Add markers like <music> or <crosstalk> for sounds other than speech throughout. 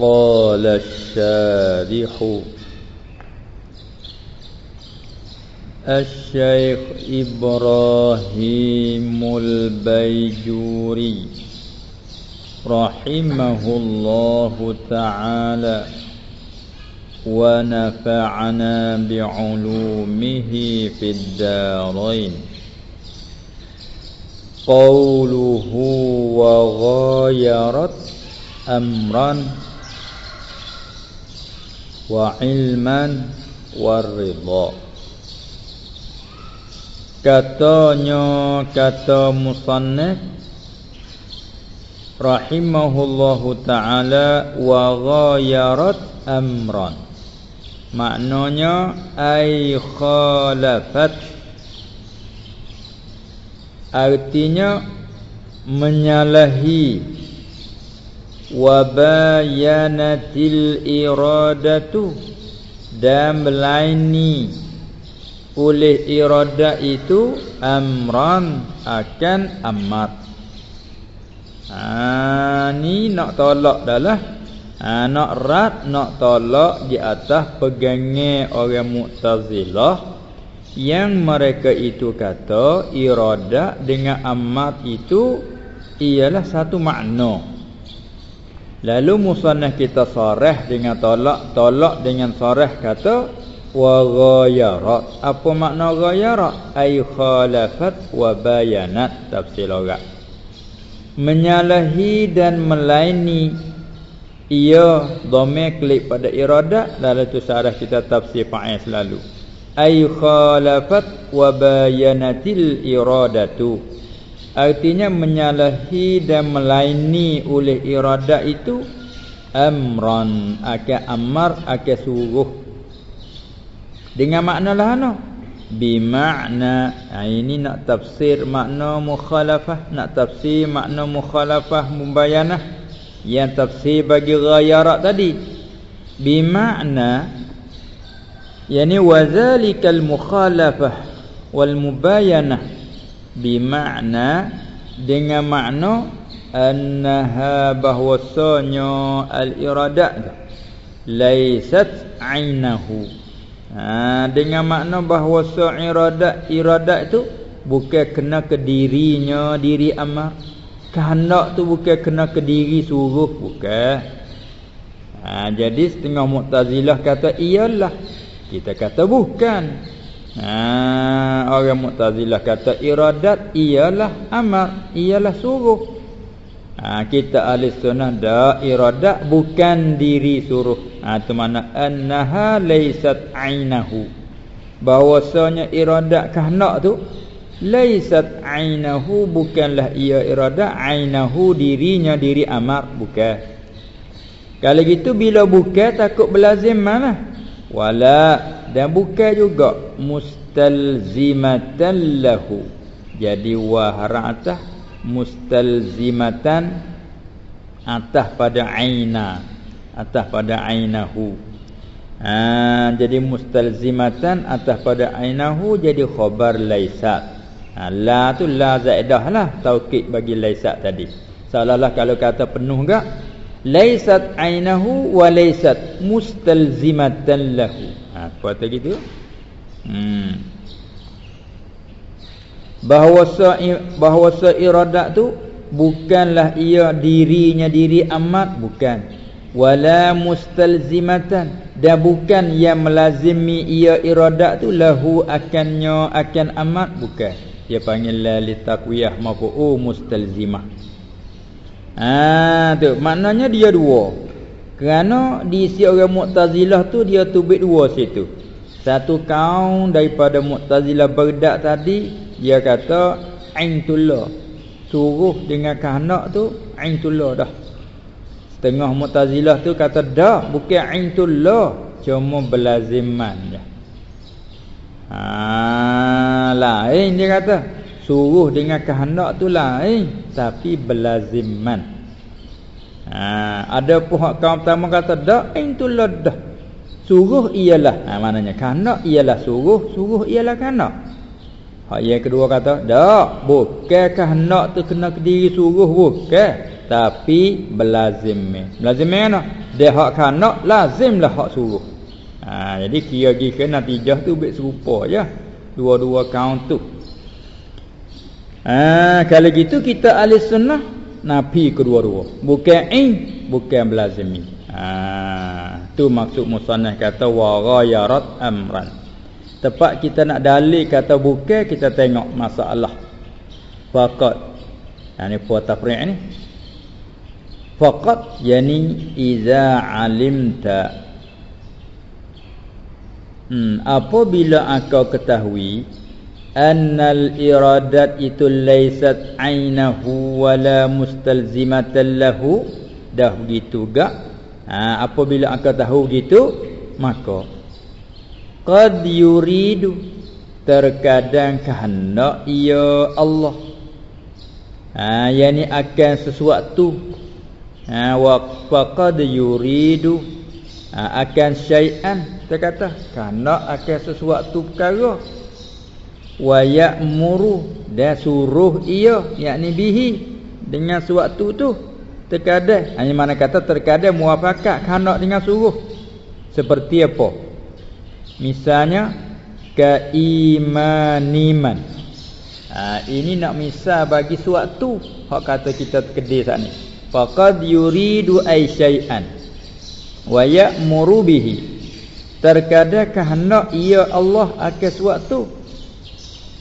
قال الشارح الشيخ إبراهيم البيجوري رحمه الله تعالى ونفعنا بعلومه في الدارين. قوله وغايرت أمرا wa ilman warridha katanya kata musannif rahimahullahu taala wa ghayarat amran. Maknanya ai khalafat. Artinya menyalahi wa bayanatil iradatu. Dan melaini oleh irada itu amran akan amat. Ha ni nak tolak dah ha, nak rat nak tolak di atas pegangnya orang mu'tazilah yang mereka itu kata irada dengan amat itu ialah satu makna lalu musannah kita sarah dengan tolak tolak dengan sarah kata wa ghayarat apa makna ghayarat ay khalafat wa bayanat tafsir orang. Menyalahi dan melaini. Ia dhamir klik pada irada dalam tu syarah kita tafsir fa'il selalu. Ay khalafat wa bayanatil iradatu artinya menyalahi dan melaini oleh irada itu amran akan amar akan suruh. Dengan makna lah no? Bimakna. Ha, ini nak tafsir makna mukhalafah nak tafsir makna mukhalafah mubayanah yang tafsir bagi ghayarat tadi. Bimakna yani wazalikal mukhalafah wal mubayanah bimakna dengan makna annaha bahwasanya al iradat laysat ainahu ha, Dengan makna bahawa iradat Iradat tu Bukan kena ke dirinya Diri amal Kehendak tu bukan kena ke diri suruh Bukan. Ha, Jadi setengah Mu'tazilah kata Iyalah. Kita kata bukan ha, Orang Mu'tazilah kata Iradat ialah amal Ialah suruh. Ha, kita ahli sunnah da iradah bukan diri suruh. Ha tu mana annaha laysat ainahu. Bahwasanya iradah kehendak tu laysat ainahu bukanlah ia iradah ainahu dirinya diri amar bukan. Kalau gitu bila bukan takut berlazim mana wala dan bukan juga mustalzimatan lahu. Jadi wa harata mustalzimatan atas pada aina atas pada ainahu. Ha, jadi mustalzimatan atas pada ainahu jadi khabar laisat ha, la tu la zaidah lah taukid bagi laisat tadi. Seolah-olah kalau kata penuh enggak laisat ainahu wa laisat mustalzimatan lahu. Ha apa gitu hmm. Bahawa bahawa iradat tu bukanlah ia dirinya diri amat bukan. Wala mustalzimatan. Dan bukan yang melazimi ia iradat tu lahu akannya akan amat bukan. Dia panggil la li taqwiyah mafu'u mustalzimah ah tu maknanya dia dua. Kerana di si orang mu'tazilah tu dia tubik dua situ. Satu kaum daripada mu'tazilah berdak tadi dia kata aintullah. Suruh dengan kehendak tu aintullah dah. Setengah mutazilah tu kata dah bukan aintullah cuma belaziman je ha lain dia kata suruh dengan kehendak tu lain tapi belaziman. Ha ada pihak kaum pertama kata dah aintullah dah. Suruh ialah. Ha maknanya kehendak ialah suruh suruh ialah kehendak. Hak yang kedua kata, "Tak, bukankah nak tu kena ke diri suruh bukan. tapi belazim belazim mana? Dia hak kanak lazimlah hak suruh. Ha, jadi kira kira natijah tu baik serupa ya dua-dua kaum tu ha, kalau gitu kita ahli sunnah nabi kedua-dua. Bukan in bukan belazim ha, tu maksud musannah kata wa ghayarat amran. Tepat kita nak dalil kata bukan kita tengok masalah. Faqat. Ha, ni puas tafri' ni. Faqat yani iza alimta. Hmm, apabila engkau ketahui annal iradat itu laysat ainahu wala mustalzimatan lahu. Dah begitu gak? Ha, apabila engkau tahu gitu maka. Qad yuridu terkadang kehendak ia Allah. Ha yani akan sesuatu. Ha wa faqad yuridu ha, akan syai'an. Kita kata kerana akan sesuatu perkara wa ya'muru dan suruh ia yakni bihi dengan sesuatu tu terkadang hanya mana kata terkadang muafakat kerana dengan suruh. Seperti apa? Misalnya keimaniman. Ha, ini nak misal bagi sesuatu hak kata kita kedai saat ni. Faqad yuridu ay syai'an. Wa ya'muru bihi. Terkadang kehendak ia Allah akan suatu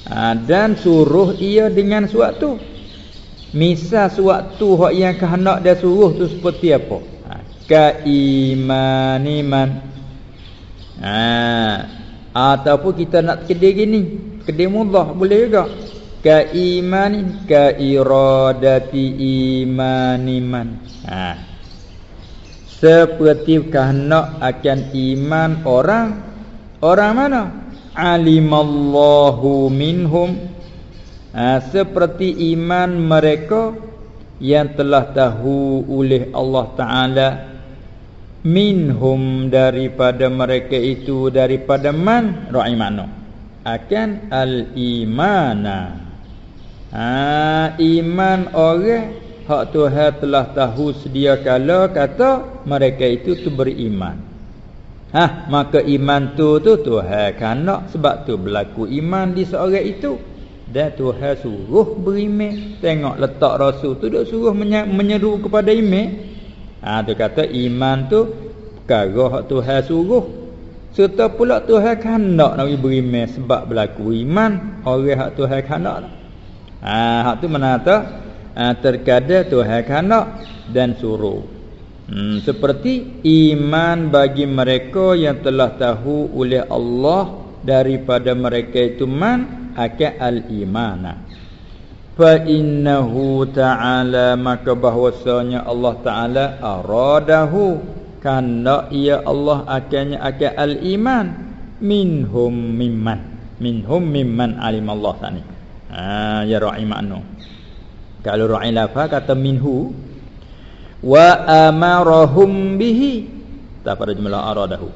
ha, Dan suruh ia dengan suatu Misal suatu hak yang kehendak dia suruh tu seperti apa? Ha, Kaimaniman ha, Ataupun kita nak kedai gini Kedai mudah boleh juga. Kaimanin Kairadati imaniman. Haa seperti kehendak akan iman orang orang mana alimallahu minhum ha, seperti iman mereka yang telah tahu oleh Allah taala. Minhum daripada mereka itu daripada man? Ra'i mana akan al imana ha, iman orang hak Tuhan telah tahu sedia kala kata mereka itu tu beriman. Ha, maka iman tu tu Tuhan kanak sebab tu berlaku iman di seorang itu. Dan Tuhan suruh beriman. Tengok letak rasul tu dia suruh menyeru kepada iman. Ha, tu kata iman tu perkara hak Tuhan suruh. Serta pula Tuhan kanak nak beriman sebab berlaku iman. Orang hak Tuhan kanak. Ha, hak tu mana tahu? ha, terkadang Tuhan kanak dan suruh. Hmm, seperti iman bagi mereka yang telah tahu oleh Allah daripada mereka itu man akan al-imana. Fa innahu ta'ala maka bahwasanya Allah Ta'ala aradahu kana ia Allah akannya akan al-iman minhum mimman minhum mimman alim Allah tani. Ha ya rahimanu. Kalau ra'i lafa kata minhu wa amarahum bihi tak pada jumlah aradahu.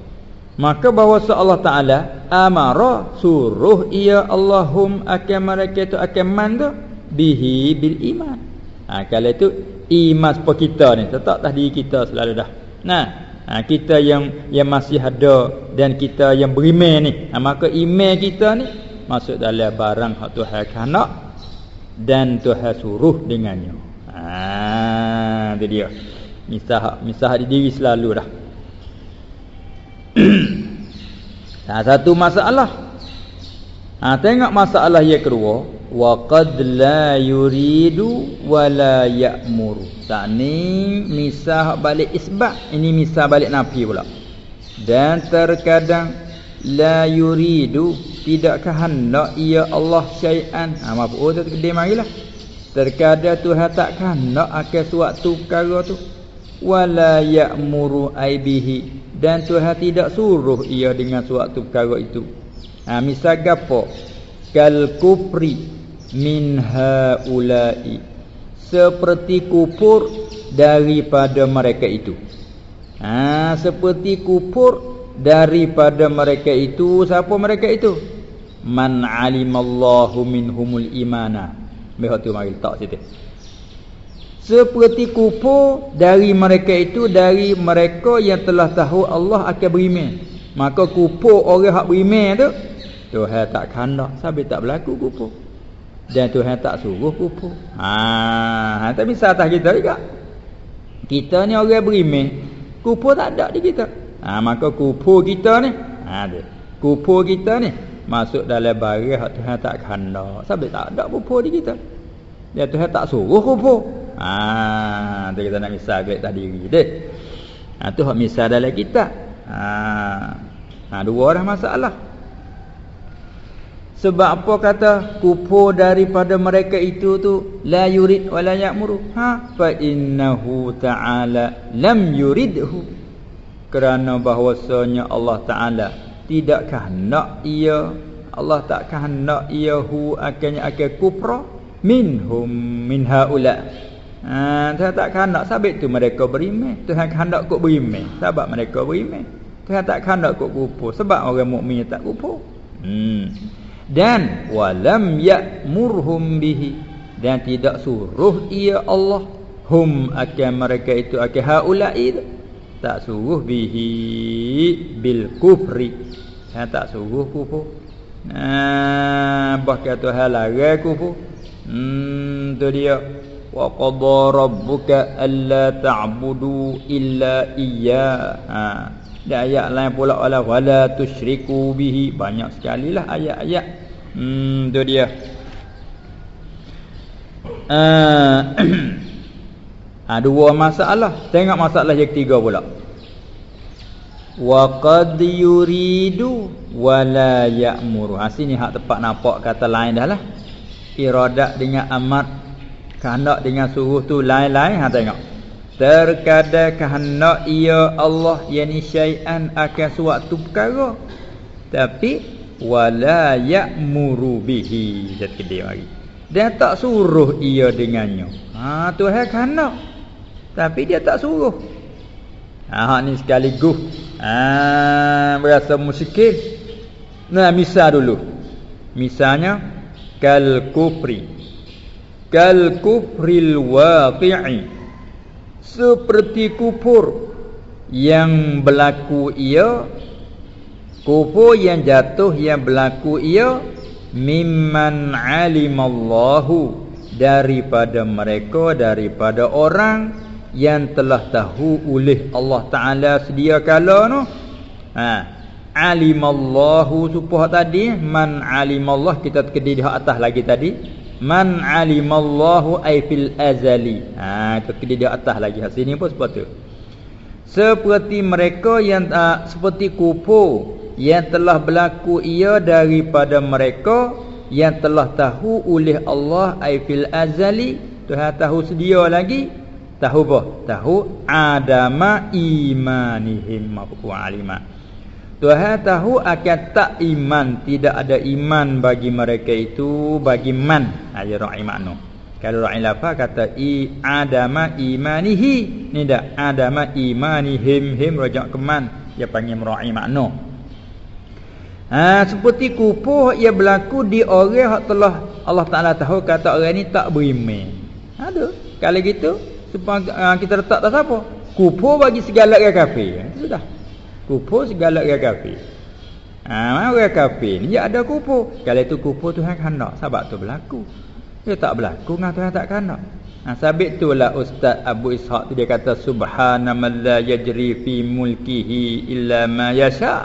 Maka bahawa Allah Taala amara suruh ia Allahum akan mereka itu akan manda bihi bil iman. Ha, kalau itu iman sepa kita ni tetap dah diri kita selalu dah. Nah, ha, kita yang yang masih ada dan kita yang beriman ni. Ha, maka iman kita ni masuk dalam barang hak Tuhan kanak dan Tuhan suruh dengannya. Itu dia. Misah misah di diri selalu dah. <clears throat> Salah satu masalah. Ha, tengok masalah yang kedua, wa qad la yuridu wa la. Tak ni misah balik isbat, ini misah balik nafi pula. Dan terkadang la yuridu tidakkah hendak ia Allah syai'an ha maf'ul tu kedai marilah terkadang Tuhan tak hendak akan suatu perkara tu. Wala ya'muru aibihi. Dan Tuhan tidak suruh ia dengan suatu perkara itu. Ha misal gapo? Kal kufri min haula'i. Seperti kufur daripada mereka itu. Ha seperti kufur daripada mereka itu siapa mereka itu? Man alimallahu minhumul imana mehot tu mari tak situ. Seperti kupur dari mereka itu dari mereka yang telah tahu Allah akan beriman maka kupur orang hak beriman tu Tuhan tak kandak sabit tak berlaku kupur dan Tuhan tak suruh kupur ha tapi atas kita juga. Kita ni orang beriman kupur tak ada di kita. Ha maka kupur kita ni ha dia kupur kita ni masuk dalam baris hak Tuhan tak kandak sabit tak ada kupur di kita dia Tuhan tak suruh kupur Ha, tu kita nak misal gelik tadi deh. Ha tu hak misal dalam kitab. Ha. Ha dua dah masalah. Sebab apa kata kupu daripada mereka itu tu la yurid wala ya'muru. Ha fa innahu ta'ala lam yuridhu. Kerana bahwasanya Allah Taala tidakkah nak ia Allah takkah nak ia hu akannya akan kupra minhum min haula Ha, Tuhan tak kandak sabit tu mereka beriman. Tuhan kandak kok beriman. Sebab mereka beriman. Tuhan tak kandak kok kupu sebab orang mukmin tak kupu. Hmm. Dan walam ya'murhum bihi dan tidak suruh ia Allah hum akan mereka itu akan haula'i tak suruh bihi bil kufri. Tuhan tak suruh kupu. Nah, bahkan Tuhan larang kupu. Hmm tu dia wa qadha rabbuka alla ta'budu illa iyya. Ha. Dan ayat lain pula wala wala tusyriku bihi banyak sekali lah ayat-ayat. Hmm tu dia. Ha. <clears throat> ha, dua masalah. Tengok masalah yang ketiga pula. Wa qad yuridu wala ya'muru. Ha sini hak tepat nampak kata lain dah lah. Iradat dengan amat kehendak dengan suruh tu lain-lain ha tengok. Terkadang kehendak ia Allah yani syai'an akan suatu perkara. Tapi wala ya'muru bihi zat kedai mari dia tak suruh ia dengannya. Ha Tuhan kehendak. Tapi dia tak suruh. Ha ni sekaligus ha berasa musyrik. Nah misal dulu. Misalnya kal kufri kal kufril waqi'i seperti kufur yang berlaku ia kufur yang jatuh yang berlaku ia mimman alimallahu daripada mereka daripada orang yang telah tahu oleh Allah Taala sedia kala no ha alimallahu supah tadi man alimallah kita kedai di atas lagi tadi Man alimallahu ay fil azali. Ha tu kena di atas lagi. Sini pun seperti tu. Seperti mereka yang uh, seperti kupu yang telah berlaku ia daripada mereka yang telah tahu oleh Allah ay fil azali. Tuhan tahu sedia lagi. Tahu apa? Tahu adama imanihim apa alima. Tuhan tahu akan tak iman Tidak ada iman bagi mereka itu Bagi man. Aja ra'i makna. Kalau ra'i lafa kata I adama imanihi. Ni dah Adama imanihim Him rojak ke man. Dia panggil ra'i makna. Ha, Seperti kupuh Ia berlaku di orang yang telah Allah Ta'ala tahu kata orang ni tak beriman. Ada. Kalau gitu Supaya uh, kita letak tak siapa Kupuh bagi segala orang kafir. Sudah Kufur segala orang kafir. Ha, orang kafir ni ada kufur. Kalau itu kufur Tuhan kandak. Sebab tu berlaku. Dia tak berlaku dengan Tuhan tak kandak. Ha, sabit itulah Ustaz Abu Ishaq tu dia kata subhanaman la yajri fi mulkihi illa ma yasha.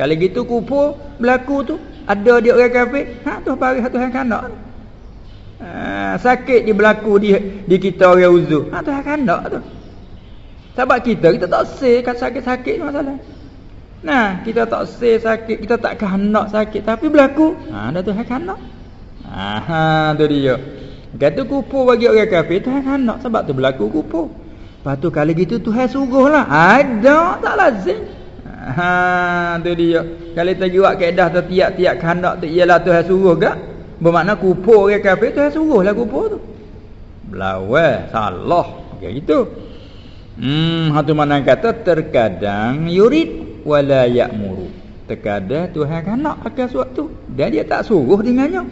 Kalau gitu kufur berlaku tu ada dia orang kafir. Ha tu pari Tuhan kandak. Ha, sakit dia berlaku di di kita orang uzur. Ha Tuhan kandak tu. Sebab kita kita tak kat sakit-sakit masalah. Nah, kita tak say sakit, kita tak kehendak sakit tapi berlaku. Ha, dah Tuhan kehendak. Ha, tu dia. Kata kupu bagi orang kafir Tuhan kehendak sebab tu berlaku kupu. Lepas tu kalau gitu Tuhan suruhlah. Ada tak lazim. Ha, tu dia. Kalau kita buat kaedah tu tiap-tiap kehendak tu ialah Tuhan suruh gak? Bermakna kupu orang kafir Tuhan suruhlah kupu tu. Belawai, salah. Kayak gitu. Hmm, hatu mana kata terkadang yurid wala ya'muru. Terkadang Tuhan kan nak akan tu dan dia tak suruh dengannya.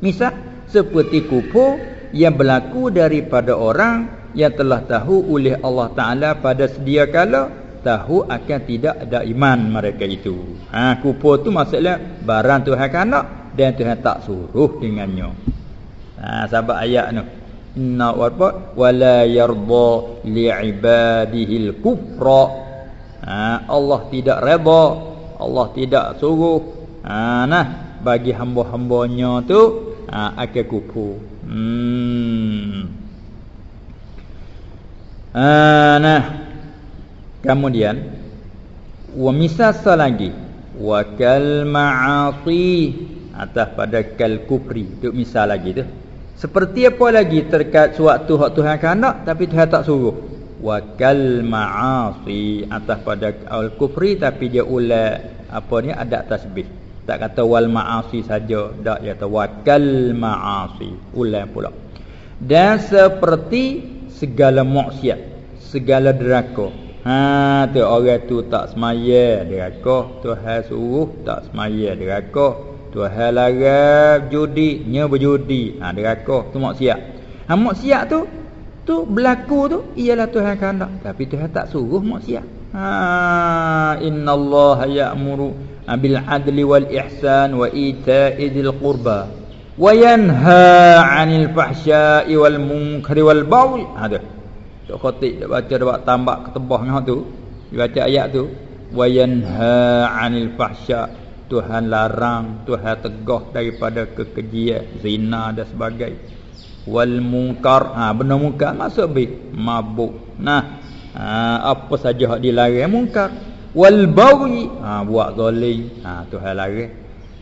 Misal seperti kupu yang berlaku daripada orang yang telah tahu oleh Allah Taala pada sedia kala tahu akan tidak ada iman mereka itu. Ha kufur tu maksudnya barang Tuhan kanak dan Tuhan tak suruh dengannya. Ha sebab ayat tu. Inna wa wala yarda li ibadihi al-kufra. Ha Allah tidak redha, Allah tidak suruh. Ha nah bagi hamba-hambanya tu ha akan kufur. Hmm. Ha nah Kemudian wa misasa lagi wa kal ma'ati atas pada kal kufri tu misal lagi tu seperti apa lagi terkait suatu hak Tuhan kanak tapi Tuhan tak suruh. Wa kal ma'asi atas pada al kufri tapi dia ulat apa ni ada tasbih. Tak kata wal ma'asi saja dak dia kata wa kal ma'asi ulat pula. Dan seperti segala maksiat segala deraka. Ha tu orang tu tak semaya deraka, Tuhan suruh tak semaya deraka. Tuhan larang judi, nya berjudi. Ha deraka tu maksiat. Ha maksiat tu tu berlaku tu ialah Tuhan kehendak, tapi Tuhan tak suruh maksiat. Ha innallaha ya'muru bil adli wal ihsan wa ita'i dzil qurba wa yanha 'anil fahsya'i wal munkari wal baghi. Ha tu. Tok Khatib dak baca dak tambah ketebah ngah tu. Dia baca ayat tu wa yanha 'anil fahsya. Tuhan larang, Tuhan tegah daripada kekejian, zina dan sebagainya. Wal munkar, ha benda munkar masuk bi mabuk. Nah, ha, apa saja hak dilarang munkar. Wal baghi, ha buat zalim, ha Tuhan larang.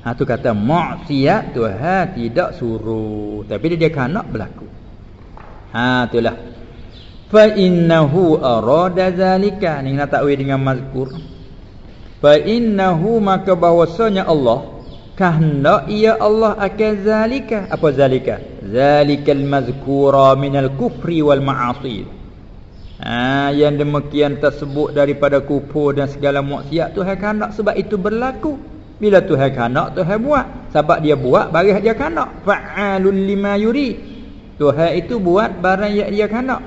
Ha tu kata maksiat Tuhan tidak suruh, tapi dia kanak berlaku. Ha itulah fa innahu arada zalika ni nak takwil dengan mazkur fa innahu maka bahwasanya Allah kehendak ia Allah akan zalika. Apa zalika? Zalikal mazkura minal kufri wal ma'asi. Ha, yang demikian tersebut daripada kufur dan segala maksiat Tuhan kehendak sebab itu berlaku. Bila Tuhan kehendak Tuhan buat. Sebab dia buat baris dia kehendak. Fa'alul lima yuri. Tuhan itu buat barang yang dia kehendak.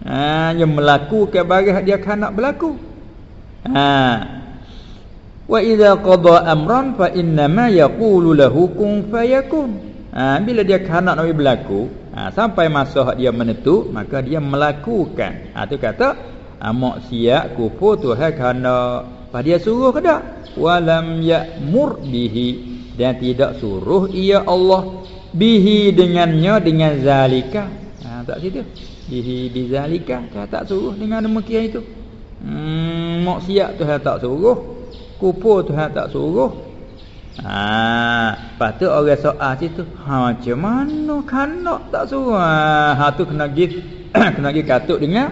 Ha, yang melakukan barang dia nak berlaku. Ha wa idza qada amran fa inna ma yaqulu lahu kun fayakun. Ha, bila dia kan nak berlaku ha, sampai masa dia menentu maka dia melakukan. Ha tu kata ha, maksiat kufur Tuhan kerana apa dia suruh ke tak? Walam ya'mur bihi. Dan tidak suruh ia Allah bihi dengannya dengan zalika. Ha, tak cerita? Bihi bizalika. Tak suruh dengan demikian itu. Hmm, maksiat Tuhan tak suruh kufur Tuhan tak suruh. Ha patut orang soal situ ha macam mana kanak tak suruh? Ha, ha tu kena git <coughs> kena git katuk dengan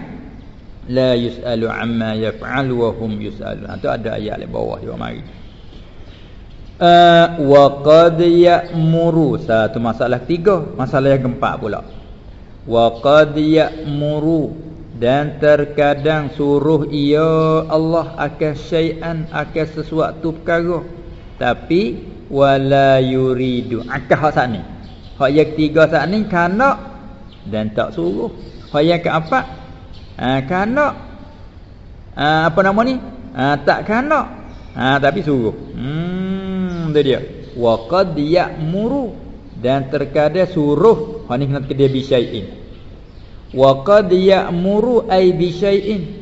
la yusalu amma yaf'al wa hum yusalu. Ha tu ada ayat di bawah juga mari. Uh, wa qad ya'muru. Satu masalah tiga masalah yang keempat pula. Wa qad ya'muru dan terkadang suruh ia Allah akan syai'an akan sesuatu perkara. Tapi wala yuridu. Akah hak ni? Hak yang ketiga sat ni kana dan tak suruh. Hak yang keempat? Ha kana ha, apa nama ni? Ha, tak kana ha, tapi suruh. Hmm tu dia. Wa qad ya'muru. Dan terkadang suruh. Hak ni kena dia bi syai'in wa qad ya'muru ay bi syai'in.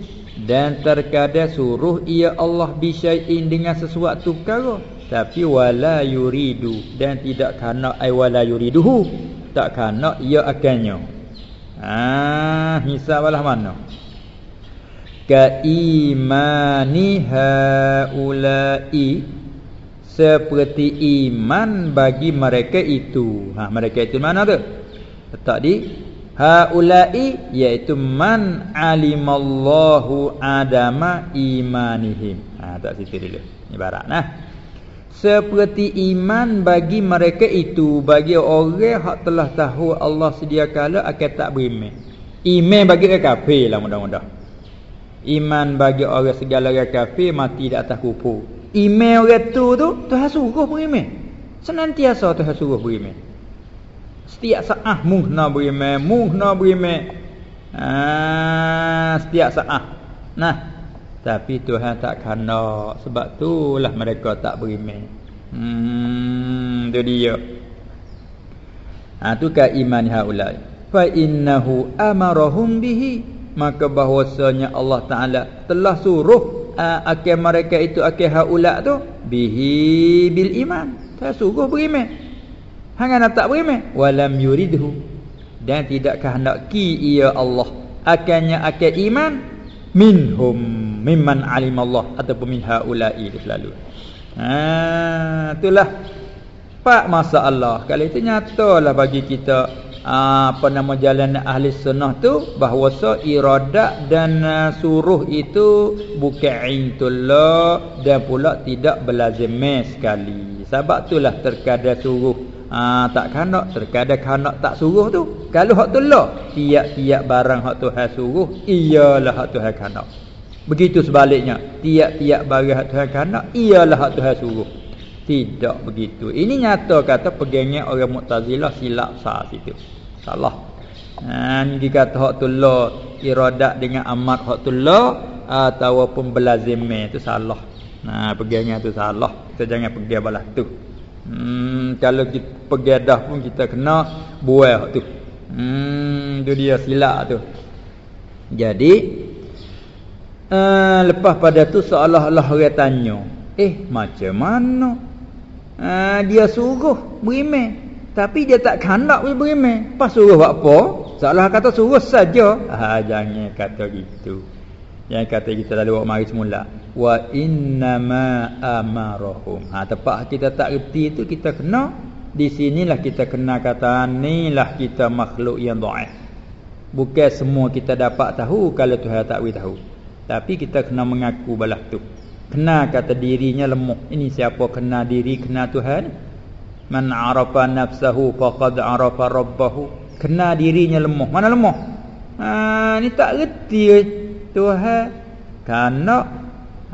Dan terkadang suruh ia Allah bi syai'in dengan sesuatu perkara. Tapi wala yuridu. Dan tidak kana ay wala yuriduhu. Tak kana ia akannya. Ah hisab lah mana? Ka imani haula'i. Seperti iman bagi mereka itu. Ha mereka itu mana tu? Letak di haulai iaitu man alimallahu adama imanihim. Ha tak situ dulu ibarat nah. Seperti iman bagi mereka itu bagi orang hak telah tahu Allah sedia kala akan tak beriman iman bagi orang kafir lah mudah-mudah. Iman bagi orang segala orang kafir mati di atas kufur iman orang tu tu Tuhan suruh beriman senantiasa Tuhan suruh beriman Setiap saat muhna beriman, muhna beriman. Ah, setiap saat. Nah, tapi Tuhan tak kena sebab itulah mereka tak beriman. Hmm, tu dia. Ha tu ka iman haulai. Fa innahu amarahum bihi maka bahwasanya Allah Taala telah suruh uh, akan mereka itu akan haula tu bihi bil iman. Saya suruh beriman. Hang nak tak beriman walam yuridhu. Dan tidakkah hendak ki ia Allah. Akannya akan iman. Minhum mimman alimallah. Ataupun min haula'i selalu. Ha itulah. Pak masalah. Kalau itu nyatalah bagi kita apa nama jalan ahli sunnah tu bahawa so iradat dan uh, suruh itu bukan intullah dan pula tidak berlazim sekali. Sebab itulah terkadang suruh Ah tak kanak terkadang kanak tak suruh tu. Kalau hak tu lah tiap-tiap barang hak Tuhan suruh ialah hak Tuhan kanak. Begitu sebaliknya, tiap-tiap barang hak Tuhan kanak ialah hak Tuhan suruh. Tidak begitu. Ini nyata kata pegangnya orang Mu'tazilah silap sah situ. Salah. Ha ni kata hak tullah iradat dengan amat hak tullah ataupun belazimah itu salah. Nah, ha, pegangnya tu salah. Kita jangan pergi balas tu. Hmm, kalau kita pergi dah pun kita kena buai hak tu. Hmm, tu dia silap tu. Jadi uh, lepas pada tu seolah-olah orang tanya, "Eh, macam mana? Ha, dia suruh beriman tapi dia tak kandak pergi beriman pas suruh buat apa? Salah kata suruh saja. Ha, jangan kata gitu. Yang kata kita lalu buat mari semula wa innama amarahum ha tepat kita tak reti itu kita kena di sinilah kita kena kata inilah kita makhluk yang dhaif bukan semua kita dapat tahu kalau Tuhan tak beritahu tapi kita kena mengaku balah tu Kena kata dirinya lemah. Ini siapa kena diri kena Tuhan? Man arafa nafsahu faqad arafa rabbahu. Kena dirinya lemah. Mana lemah? Ha ni tak reti Tuhan. Kana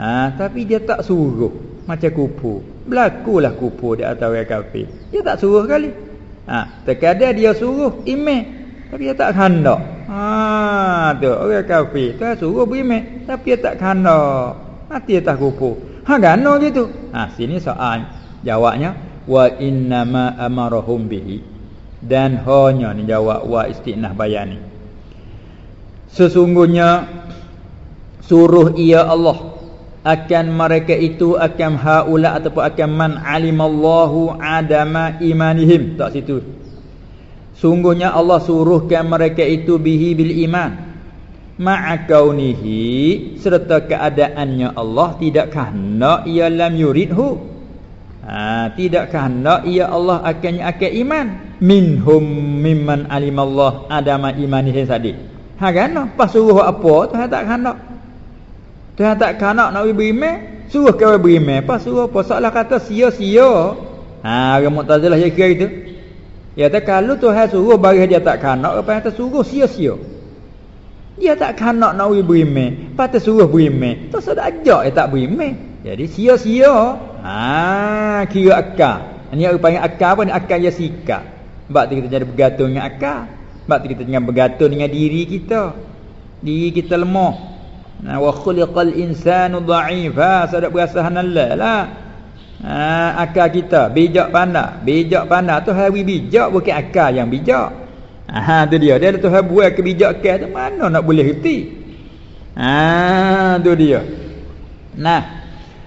ha tapi dia tak suruh macam kupu. Berlakulah kupu di atas orang kafir. Dia tak suruh kali. Ha terkadang dia suruh iman tapi dia tak hendak. Ha tu orang kafir. Tuhan suruh beriman tapi dia tak hendak mati atas kubur. Ha gano gitu. Ha sini soal jawabnya wa inna ma amarahum bihi dan hanya ni jawab wa istinah bayani. Sesungguhnya suruh ia Allah akan mereka itu akan haula ataupun akan man alimallahu adama imanihim. Tak situ. Sungguhnya Allah suruhkan mereka itu bihi bil iman. Ma'akaunihi serta keadaannya Allah tidak kahna ia lam yuridhu. Ha tidak kahna ia Allah akannya akan iman. Minhum mimman alimallah adama imanihi tadi ha kan pas suruh apa Tuhan tak kahna Tuhan tak kahna nak beriman suruh kau beriman pas suruh apa salah kata sia-sia ha orang mu'tazilah dia kira itu ya tak kalau Tuhan suruh bagi dia tak kahna apa yang tersuruh sia-sia dia tak kanak nak beriman. Patut suruh beriman. Tu sudah ajak dia tak beriman. Jadi sia-sia. Ha, kira akal. Ini yang panggil akal apa ni? Akal yang sikap. Sebab tu kita jadi bergantung dengan akal. Sebab tu kita jangan bergantung dengan diri kita. Diri kita lemah. Nah, wa khuliqal insanu dha'ifa. Sudah berasa hanallah lah. Ha, akal kita bijak pandai. Bijak pandai tu hari bijak bukan akal yang bijak. Ha tu dia. Dia Tuhan buat kebijakan tu mana nak boleh reti. Ha tu dia. Nah.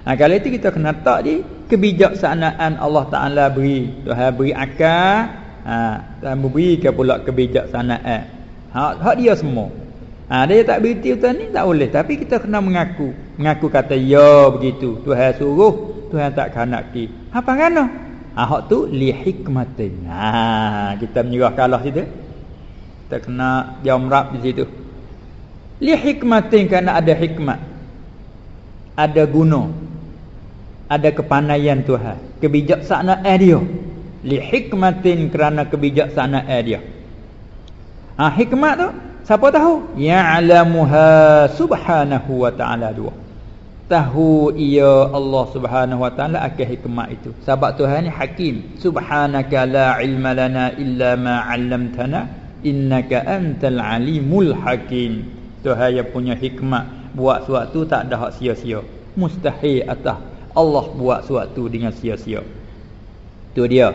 Ha, kalau itu kita kena tak di kebijaksanaan Allah Taala beri. Tuhan beri akal, ha dan ke pula kebijaksanaan. Ha hak dia semua. Ha dia tak berhenti tuan ni tak boleh tapi kita kena mengaku. Mengaku kata ya begitu. Tuhan suruh, Tuhan tak kanak ki. Apa ngano? Ha hak tu li hikmatin. Ha kita menyerah kalah situ. Kita kena jamrab di situ. Li hikmatin kerana ada hikmat. Ada guna. Ada kepandaian Tuhan. Kebijaksanaan dia. Li hikmatin kerana kebijaksanaan dia. Ha, hikmat tu siapa tahu? Ya'lamuha subhanahu wa ta'ala dua. tahu ia Allah Subhanahu wa taala akan hikmah itu. Sebab Tuhan ni hakim subhanaka la ilma lana illa ma 'allamtana innaka antal alimul hakim. Tuhan yang punya hikmah buat sesuatu tak ada hak sia-sia. Mustahil atas. Allah buat sesuatu dengan sia-sia. Tu dia.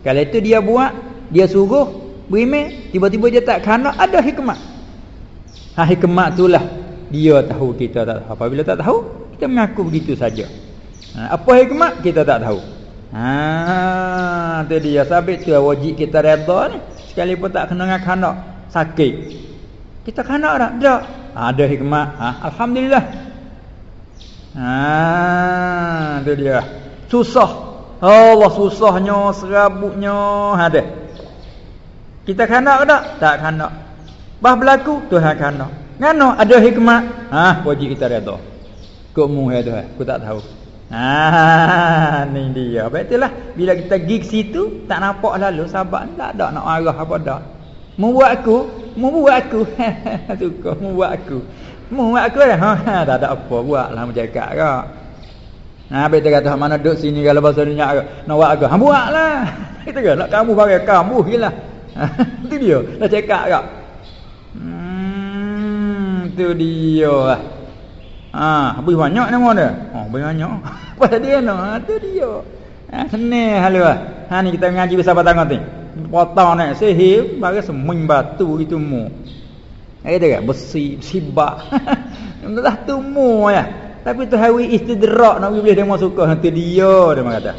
Kalau itu dia buat dia suruh berimeh tiba-tiba dia tak kena ada hikmah ha hikmah itulah dia tahu kita tak tahu. Apabila tak tahu, kita mengaku begitu saja. Ha, apa hikmah kita tak tahu. Ha, tu dia sabit tu wajib kita redha ni. Sekali pun tak kena dengan kanak sakit. Kita kanak tak? Tak. Ha, ada hikmah. Ha, alhamdulillah. Ha, tu dia. Susah. Allah susahnya, serabutnya ada. Kita kanak tak? Tak kanak. Bah berlaku Tuhan kanak. Ngano ada hikmah? Ha, wajib kita redha. Kok mu ya Tuhan, aku tak tahu. Ha, <laughs> ni dia. Betullah bila kita gig situ tak nampak lalu sahabat tak ada nak arah apa dah. Mu buat aku, mu buat aku. <laughs> Suka mu buat aku. Mu buat aku dah. <laughs> Ha, tak ada apa buatlah macam ke. Ha, betul kata mana duduk sini kalau bahasa dunia ke. Nak buat aku. Ha, buatlah. Kita kan nak kamu bagi kamu gila. Ha, <laughs> itu dia. Dah cakap ke tu dia lah. Ha, habis banyak nama dia. Oh, banyak. Apa dia no? Ha, tu dia. Ha, <laughs> senang halu. Ha ni kita ngaji besar batang ni. Potong ni sihir bagi semuanya batu gitu mu. Ha, dia kan besi, sibak. <laughs> Entah tu mu ya. Tapi tu hawi istidrak nak boleh dia suka nanti dia dia kata.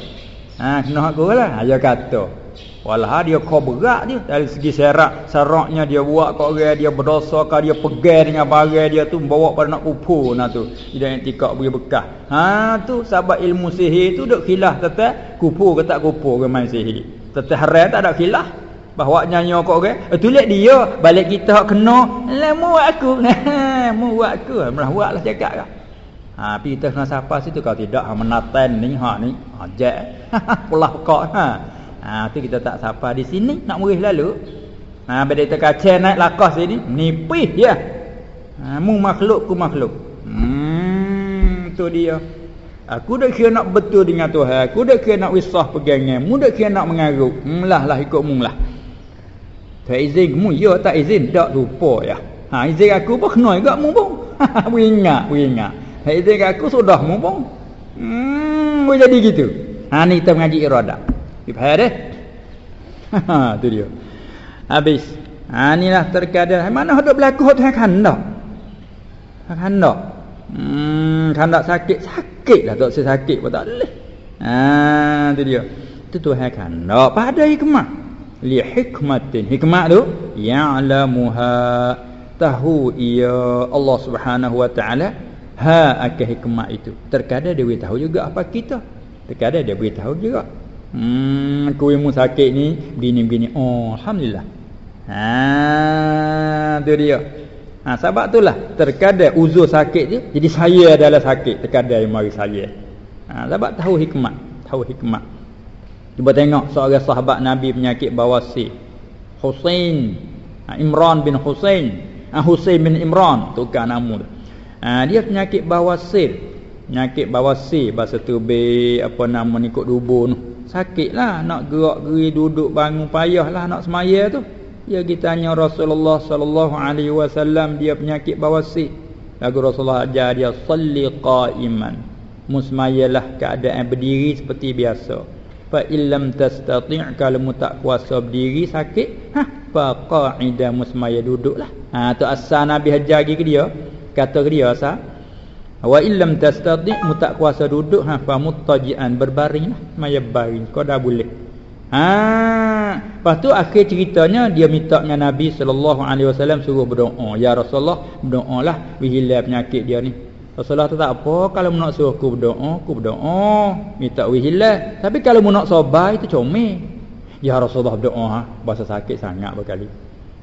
Ha, kena aku lah. Ayo kata. Walah dia kau berat dia dari segi serak seraknya dia buat kau orang dia berdosa kau dia pegang dengan barang dia tu bawa pada nak kupur nah tu. Dia yang tikak beri bekah. Ha tu sebab ilmu sihir tu duk khilaf tetap kupur ke tak kupur ke main sihir? Tetap haram tak ada khilaf. Bahawa nyanyi kau orang eh, tu lihat dia balik kita kena. Lah mu buat aku. <laughs> Mu buat aku. Malah buatlah cakap kan Ha, tapi kita kena siapa situ kalau tidak ha, menatan ni ha ni ha jek. <laughs> Pulah kok ha Ha tu kita tak sapa di sini nak murih lalu. Ha bila kita kacau naik lakas sini nipis dia. Ha mu makhluk ku makhluk. Hmm tu dia. Aku dah kira nak betul dengan Tuhan. Aku dah kira nak wisah pegangan. Mu dah kira nak mengaruk. Melah lah ikut mu lah. Tak izin mu ya tak izin tak lupa ya. Ha izin aku pun kena juga mu pun. <laughs> Bu ingat, bu ingat. Tak izin aku sudah mu pun. Hmm boleh jadi gitu. Ha ni kita mengaji iradah. Faham dah? Ha <laughs> tu dia. Habis. Ha inilah terkadang mana hendak berlaku hak Tuhan kandak. Kandak. Hmm kandak sakit sakit lah tak sakit pun tak boleh. Ha tu dia. Tu Tuhan kandak pada hikmah. Li hikmatin. Hikmah tu ya'lamuha tahu ia Allah Subhanahu wa taala ha akan hikmah itu. Terkadang dia tahu juga apa kita. Terkadang dia beritahu juga Hmm, aku ilmu sakit ni bini-bini. Oh, alhamdulillah. Ha, tu dia. Ha, sebab itulah terkadang uzur sakit dia jadi saya adalah sakit terkadang yang mari saya. Ha, sebab tahu hikmat, tahu hikmat. Cuba tengok seorang sahabat Nabi penyakit bawasir. Husain ha, Imran bin Husain. Ha, Husain bin Imran tukar nama dia. Ha, dia penyakit bawasir. Penyakit bawasir bahasa tu be apa nama ni kok dubur tu. Sakitlah nak gerak-geri duduk bangun payahlah nak semaya tu. Ya kita tanya Rasulullah sallallahu alaihi wasallam dia penyakit bawasir. Lagu Rasulullah ajar dia salli qa'iman. Musmayalah keadaan berdiri seperti biasa. Fa illam tastati' kalau mu tak kuasa berdiri sakit, ha fa qa'ida musmaya duduklah. Ha tu asal Nabi hajar ke dia. Kata ke dia asal Wa illam tastati mutak kuasa duduk ha fa muttajian berbaring lah maya baring kau dah boleh. Ha lepas tu akhir ceritanya dia minta dengan Nabi sallallahu alaihi wasallam suruh berdoa ya Rasulullah berdoalah wihilal penyakit dia ni. Rasulullah tu tak apa kalau nak suruh aku berdoa aku berdoa minta wihilal tapi kalau nak sabar itu comel. Ya Rasulullah berdoa ha bahasa sakit sangat berkali.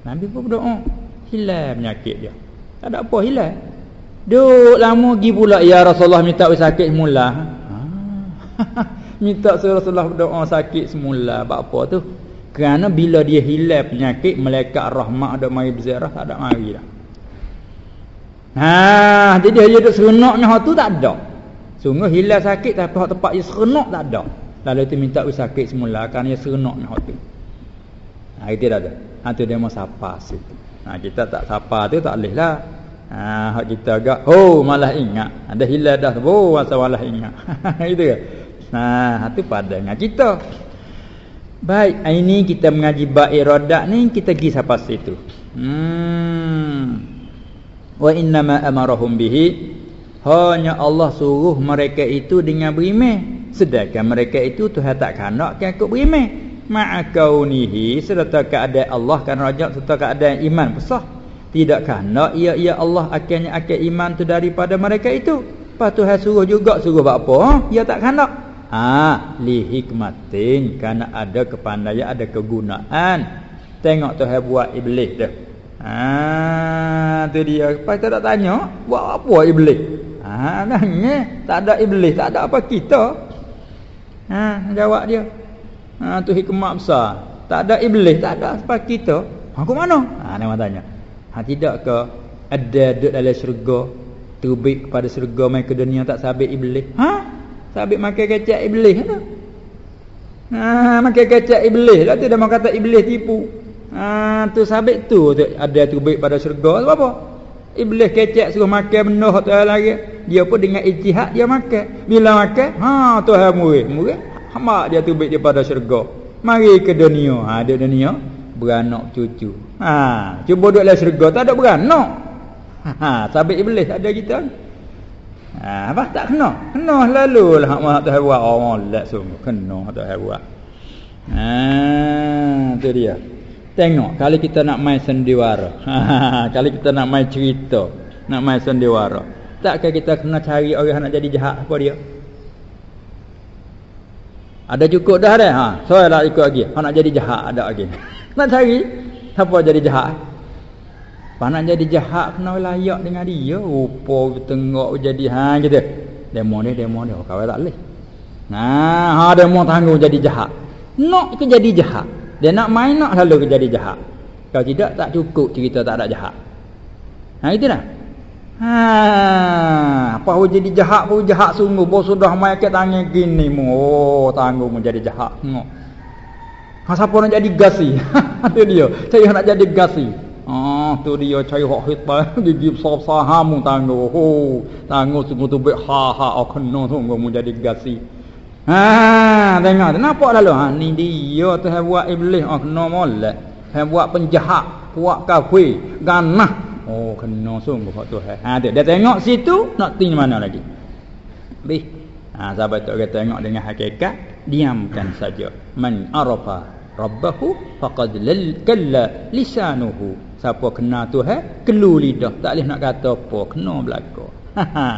Nabi pun berdoa hilang penyakit dia. Tak ada apa hilang. Duk lama pergi pula ya Rasulullah minta sakit semula. Ha. <laughs> minta Rasulullah berdoa sakit semula. Buat apa tu? Kerana bila dia hilang penyakit malaikat rahmat ada mari berziarah tak ada mari dah. Ha, jadi dia duduk serenaknya hak tu tak ada. Sungguh hilang sakit tapi hak tempat dia serenak tak ada. Lalu tu minta us sakit semula kan dia serenaknya hak tu. Ha, itu dah ada. Ha, tu dia mau sapa situ. Ha, kita tak sapa tu tak boleh lah. Ha, hak kita agak, oh malah ingat. Ada hilang dah, oh masa malah ingat. <laughs> itu kan. Ha, tu pada dengan kita. Baik, ini kita mengaji bab iradat ni kita pergi siapa situ. Hmm wa innama amarahum bihi hanya Allah suruh mereka itu dengan berimeh sedangkan mereka itu Tuhan tak kanak kan ikut berimeh ma'akaunihi serta keadaan Allah kan raja serta keadaan iman besar tidak kanak ia ia Allah akhirnya akan iman tu daripada mereka itu lepas Tuhan suruh juga suruh buat apa ha? ia tak kanak ha li hikmatin kerana ada kepandaian ada kegunaan tengok Tuhan buat iblis dah Ha tu dia. Lepas tak tanya, buat apa iblis? Ha nangis, tak ada iblis, tak ada apa kita. Ha jawab dia. Ha tu hikmah besar. Tak ada iblis, tak ada apa kita. Ha ke mana? Ha nama tanya. Ha tidak ke ada duduk dalam syurga tubik kepada syurga mai ke dunia tak sabit iblis. Ha? Sabit makan kecap iblis tu. Ha makan kecap iblis lah tu dia mau kata iblis tipu. Ha tu sabit tu ada tu baik pada syurga sebab apa? Iblis kecek suruh makan benda tu lagi. Dia pun dengan ijtihad dia makan. Bila makan, ha Tuhan murid, murid hamba dia tu baik dia pada syurga. Mari ke dunia. Ha di dunia beranak cucu. Ha cuba duduk dalam syurga tak ada beranak. Ha sabit iblis ada kita. Ha apa tak kena? Kena lalu lah hak mak Tuhan buat. Oh, lek sungguh kena Tuhan buat. Ha tu dia. Tengok kalau kita nak main sendiwara. <laughs> kalau kita nak main cerita, nak main sendiwara. Takkah kita kena cari orang nak jadi jahat apa dia? Ada cukup dah dah. Ha, saya nak ikut lagi. Ha nak jadi jahat ada lagi. <laughs> nak cari siapa jadi jahat? Apa nak jadi jahat kena layak dengan dia. Rupa tengok jadi ha gitu. Demo ni demo ni. Kau tak boleh. Nah, ha demo tanggung jadi jahat. Nak ke jadi jahat. Dia nak main nak selalu jadi jahat. Kalau tidak tak cukup cerita tak ada jahat. Ha itu dah. Ha apa ho jadi jahat pun jahat sungguh bos sudah main ke tangan gini mu. Oh tanggung menjadi jahat. Tengok. Ha siapa nak jadi gasi? <laughs> Itu dia. Saya nak jadi gasi. Ah tu dia cari hak hitam <laughs> gigi besar-besar hamu tanggung. Oh tanggung sungguh tu ha ha akan no sungguh menjadi gasi. Ha tengok nampak lalu ha ni dia tu buat iblis oh kena molek. Buat penjahat, buat kafir, ganah. Oh kena sungguh hak tu hai. Ha dia, dia tengok situ nak ting mana lagi. Bih. Ha sahabat tu kata tengok dengan hakikat diamkan saja. Man arafa rabbahu faqad kalla lisanuhu. Siapa kena tu hai kelu lidah tak boleh nak kata apa kena belaka. <laughs> Ha ha.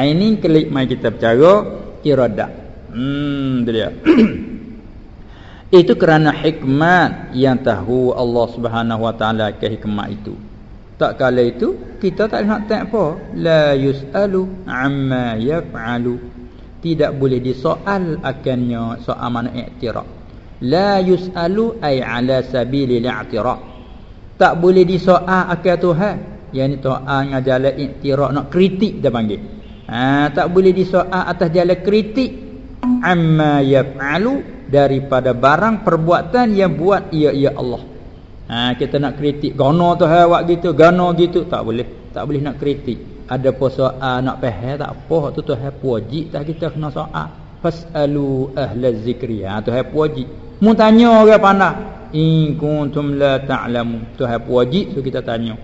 Ini klik mai kita bercara iradah. Hmm, dia. <clears throat> itu kerana hikmat yang tahu Allah Subhanahu Wa Taala ke hikmat itu. Tak kala itu kita tak nak tak apa. La yusalu amma yaf'alu. Tidak boleh disoal akannya soal mana i'tiraf. La yusalu ay ala sabili i'tiraf. Tak boleh disoal akan Tuhan. Yang ni Tuhan ngajalah i'tiraf nak kritik dia panggil ha, tak boleh disoal atas jalan kritik amma yaf'alu daripada barang perbuatan yang buat ia ia Allah ha, kita nak kritik gono tu buat gitu gono gitu tak boleh tak boleh nak kritik ada soal nak faham tak apa tu tu hai wajib tak kita kena soal fasalu ahla zikri ha tu hai wajib mu tanya orang pandai in kuntum la ta'lamu tu hai wajib so kita tanya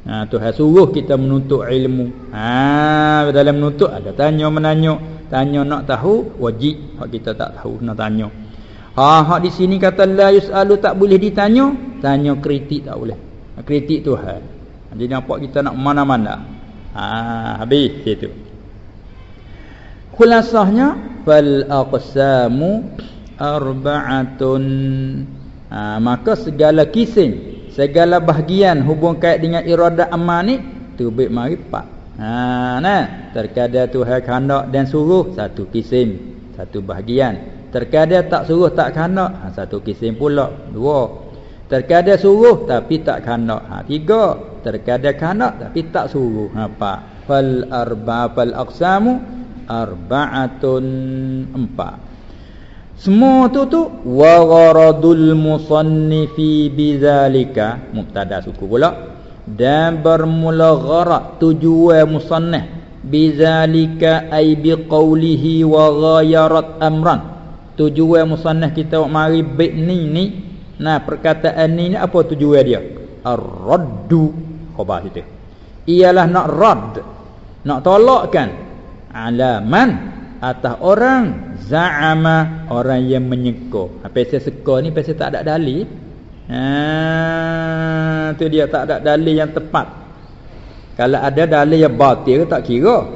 Ha, Tuhan suruh kita menuntut ilmu. Ha, dalam menuntut ada tanya menanya. Tanya nak tahu wajib. Hak kita tak tahu nak tanya. Ha, hak di sini kata la yusalu tak boleh ditanya. Tanya kritik tak boleh. Kritik Tuhan. Jadi nampak kita nak mana-mana. Ha, habis situ. Khulasahnya fal aqsamu arba'atun. Ha, maka segala kisah segala bahagian hubung kait dengan iradat amal ni tubik mari pak ha nah terkadang Tuhan kehendak dan suruh satu kisim satu bahagian terkadang tak suruh tak kehendak ha, satu kisim pula dua. Terkadang suruh tapi tak kanak ha tiga. Terkadang kanak tapi tak suruh. Ha apa fal arba fal aqsamu arba'atun empat. Semua tu tu wa gharadul musannifi bidzalika mubtada suku pula dan bermula gharad tujuan musannif bidzalika ay biqaulihi wa ghayarat amran tujuan musannif kita mari bait ni ni. Nah perkataan ni ni apa tujuan dia? Ar-raddu. Khabar situ ialah nak rad. Nak tolakkan. Alaman. Atas orang. Za'ama. Orang yang menyeka apa saya seka ni pasal tak ada dalil. Ha tu dia tak ada dalil yang tepat. Kalau ada dalil yang batil tak kira.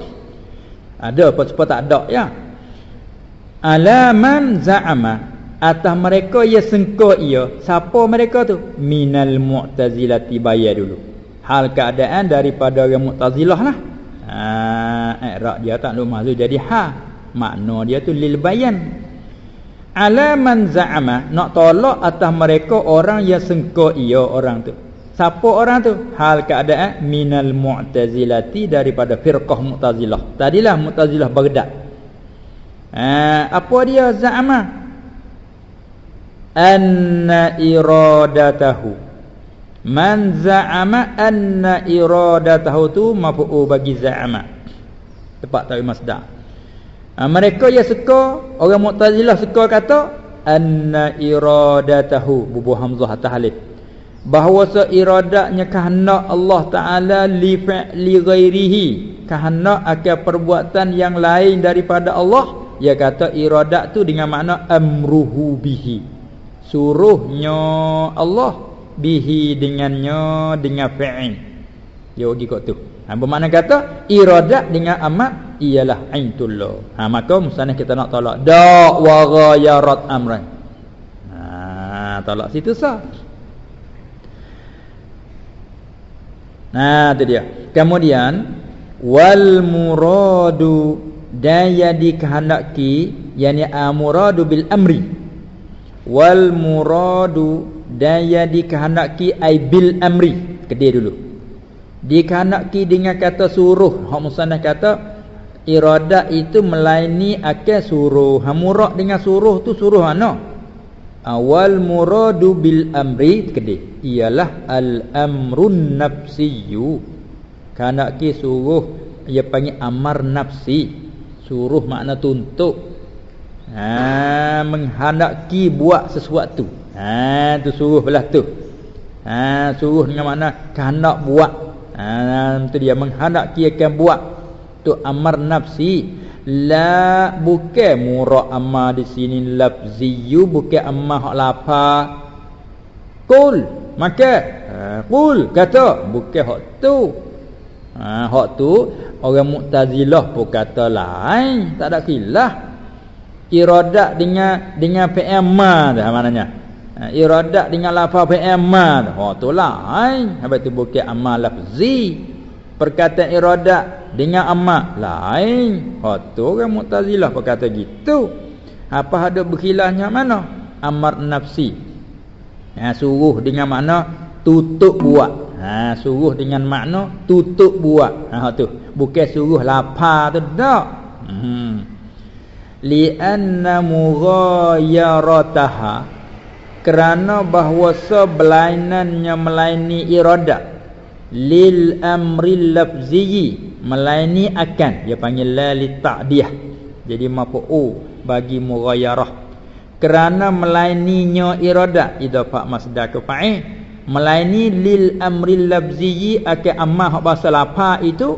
Ada apa sebab tak ada ya alaman za'ama. Atas mereka yang sengka ia. Siapa mereka tu? Minal mu'tazilati bayar dulu. Hal keadaan daripada orang mu'tazilah lah. Ha i'rab dia tak lu maksud jadi ha. Makna dia tu lil bayan. Alaman za'ama. Nak tolak atas mereka orang yang sengko ia orang tu. Siapa orang tu? Hal keadaan minal mu'tazilati daripada firqah mu'tazilah. Tadilah mu'tazilah baghdad ha apa dia za'ama anna iradatahu Man za'ama anna iradatahu tu mafu'u bagi za'ama. Tepat tak masdar. Ha, mereka yang suka orang Mu'tazilah suka kata anna iradatahu bubuh hamzah atas alif. Bahawa iradatnya kehendak Allah Taala li fa'li ghairihi, kehendak akan perbuatan yang lain daripada Allah. Dia kata iradat tu dengan makna amruhu bihi. Suruhnya Allah bihi dengannya dengan fa'il dia pergi kat tu. Ha bermakna kata iradat dengan amat ialah aintullah ha maka musannah kita nak tolak da wa ghayarat amran. Ha tolak situ sah. Nah, tu dia. Kemudian wal muradu daya dikehendaki yakni amuradu bil amri. Wal muradu dan yang dikehendaki ai bil amri. Kedai dulu. Dikehendaki dengan kata suruh. Hak musannaf kata iradat itu melaini akan suruh. Hamurak dengan suruh tu suruh mana? Awal muradu bil amri kedai. Ialah al amrun nafsiyyu kehendaki suruh ia panggil amar nafsi suruh makna tuntut ha menghendaki buat sesuatu Ha tu suruh belah tu. Ha suruh dengan makna kehendak buat. Ha tu dia menghendak kia akan buat. Tu amar nafsi. La bukan murah amma di sini lafziyu bukan amma hak lapa. Kul maka ha, kul kata bukan hak tu. Ha hak tu orang Mu'tazilah pun kata lain, tak ada khilaf. Iradat dengan dengan PM dah maknanya. Ha, iradat dengan lafaz fi'amal ha tu lain. Habis tu bukan amal lafzi. Perkataan iradat dengan amal lain. Ha tu orang mu'tazilah berkata gitu. Apa ada berkhilafnya mana? Amar nafsi. Ha suruh dengan makna tutup buat ha suruh dengan makna tutup buat. Ha tu. Bukan suruh lapar tu dak hmm. Li anna mughayarataha kerana bahawa sebelainannya melaini iradat lil amri lafzi melaini akan. Dia panggil la li ta'diyah. Jadi mafu'u bagi mughayarah kerana melaininya iradat idafah masdar ke fa'il melaini lil amri lafzi akan ammah bahasa lapa itu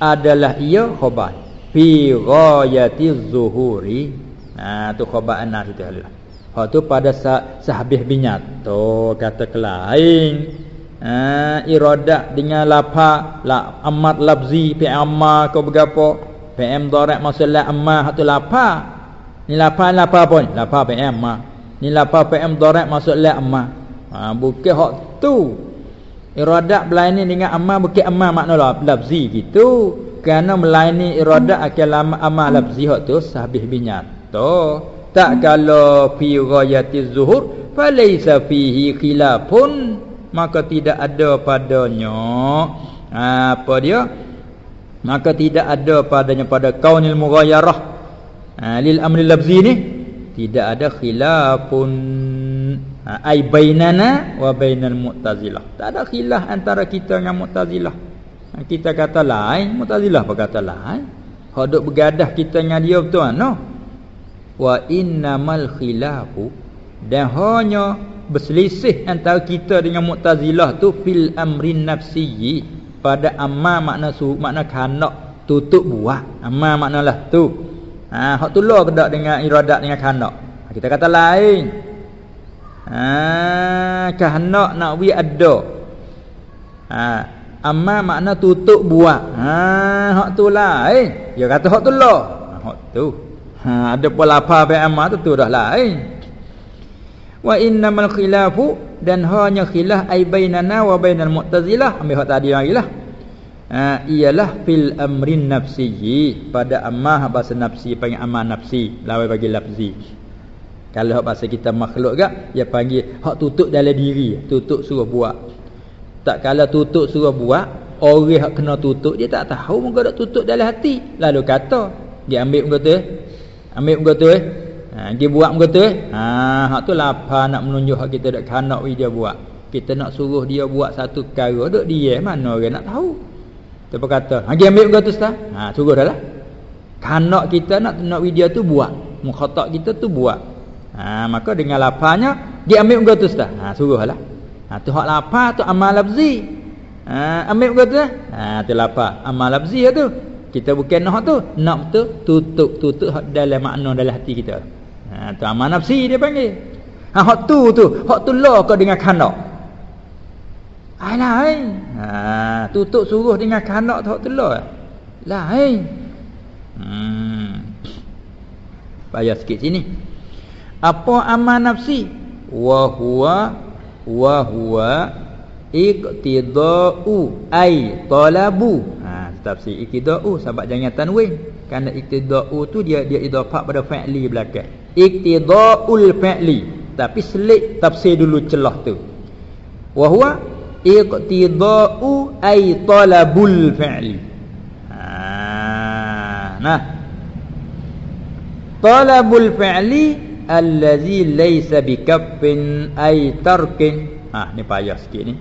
adalah ia khabar fi ghayati zuhuri nah tu khabar anas itu adalah Hak tu pada sah sahabih binyat. Tu kata kelain. Ha, iradat dengan lapa la amat labzi fi amma kau bergapo? PM darat masalah amma hak tu lapa. Ni lapa lapa pun. Lapa PM amma. Ni lapa PM darat masalah amma. Ha, bukan hak tu. Iradat belaini dengan amma bukan amma makna labzi gitu. Kerana melaini iradat akan lama amma labzi hak tu sahabih binyat. Tu tak kalau fi ghayati zuhur falaisa fihi khilafun maka tidak ada padanya ha, apa dia maka tidak ada padanya pada kaunil mughayarah ha, lil amri labzi ni tidak ada khilafun ha, ai bainana wa bainal mu'tazilah. Tak ada khilaf antara kita dengan mu'tazilah. Ha, kita kata lain mu'tazilah apa kata lain. Hak duk bergadah kita dengan dia betul ano wa innamal khilafu dan hanya berselisih antara kita dengan mu'tazilah tu fil amrin nafsiyyi pada amma makna su makna kanak tutup buah amma maknalah tu. Ha hak tu lah kedak dengan iradat dengan kanak kita kata lain ha kanak nak wi ada ha amma makna tutup buah ha hak tu lain dia kata hak tu lah hak tu. Ha ada pula apa be amma tu tu dah lain wa innamal khilafu dan hanya khilaf ai bainana wa bainal mu'tazilah. Ambil hak tadi lagi lah. Ha, ialah fil amrin nafsiyyi pada amah bahasa nafsi panggil amah nafsi. Lawan bagi lafzi kalau hak bahasa kita makhluk gak dia panggil hak tutup dalam diri tutup suruh buat tak kala tutup suruh buat orang hak kena tutup dia tak tahu muka dak tutup dalam hati lalu kata dia ambil muka tu ambil muka tu eh Ha dia buat muka tu eh. Ha hak tu lapar nak menunjuk hak kita dak kanak dia buat. Kita nak suruh dia buat satu perkara duk dia mana orang nak tahu. Siapa kata, ha dia ambil muka tu ustaz. Ha suruh dah lah. Kanak kita nak nak dia tu buat. Mukhatab kita tu buat. Ha maka dengan laparnya dia ambil muka tu ustaz. Ha suruhlah. Ha tu hak lapar tu amal lafzi. Ha ambil muka tu. Eh. Ha tu lapar amal lafzi tu. Kita bukan nak tu, nak tu tutup tutup dalam makna dalam hati kita. Ha tu amal nafsi dia panggil. Ha hak tu tu, hak tu lah kau dengan kanak. Alah, ha tutup suruh dengan kanak tu hak tu lah. Lain. Hmm. Bayar sikit sini. Apa amal nafsi? Wa huwa wa huwa iqtida'u ay talabu. Ha tafsir iqtida'u sebab jangan tanwin. Kerana iqtida'u tu dia dia idafah pada fa'li belakang iktida'ul fi'li tapi selit tafsir dulu celah tu wa huwa iqtida'u ay talabul fi'li ha nah talabul fi'li allazi laysa bikaffin ay tarkin ha ni payah sikit ni.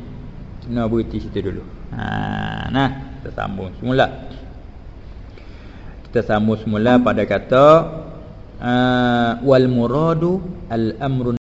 Kena berhenti situ dulu. Ha nah kita sambung semula. Kita sambung semula pada kata uh, wal muradu al amrun